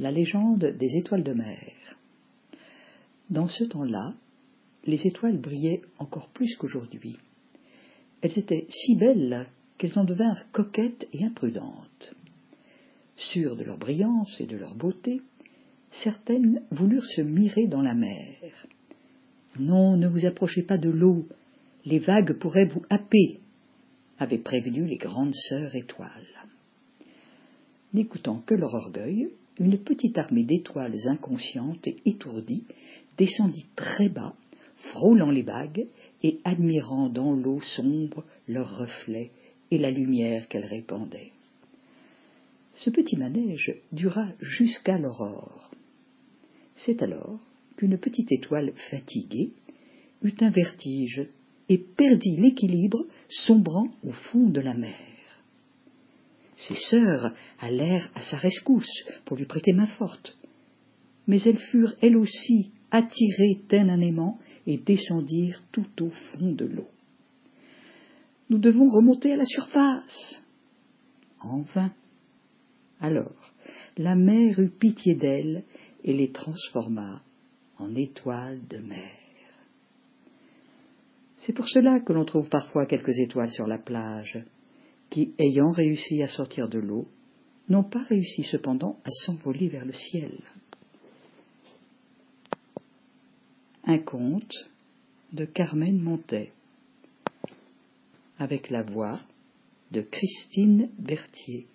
La légende des étoiles de mer. Dans ce temps-là, les étoiles brillaient encore plus qu'aujourd'hui. Elles étaient si belles qu'elles en devinrent coquettes et imprudentes. Sûres de leur brillance et de leur beauté, certaines voulurent se mirer dans la mer. Non, ne vous approchez pas de l'eau, les vagues pourraient vous happer, avaient prévenu les grandes sœurs étoiles. N'écoutant que leur orgueil, une petite armée d'étoiles inconscientes et étourdies descendit très bas, frôlant les vagues et admirant dans l'eau sombre leurs reflets et la lumière qu'elles répandaient. Ce petit manège dura jusqu'à l'aurore. C'est alors qu'une petite étoile fatiguée eut un vertige et perdit l'équilibre, sombrant au fond de la mer. Ses sœurs allèrent à sa rescousse pour lui prêter main forte, mais elles furent elles aussi attirées ténénément et descendirent tout au fond de l'eau. Nous devons remonter à la surface. En vain. Alors, la mer eut pitié d'elles et les transforma en étoiles de mer. C'est pour cela que l'on trouve parfois quelques étoiles sur la plage, qui, ayant réussi à sortir de l'eau, n'ont pas réussi cependant à s'envoler vers le ciel. Un conte de Carmen Montet, avec la voix de Christine Berthier.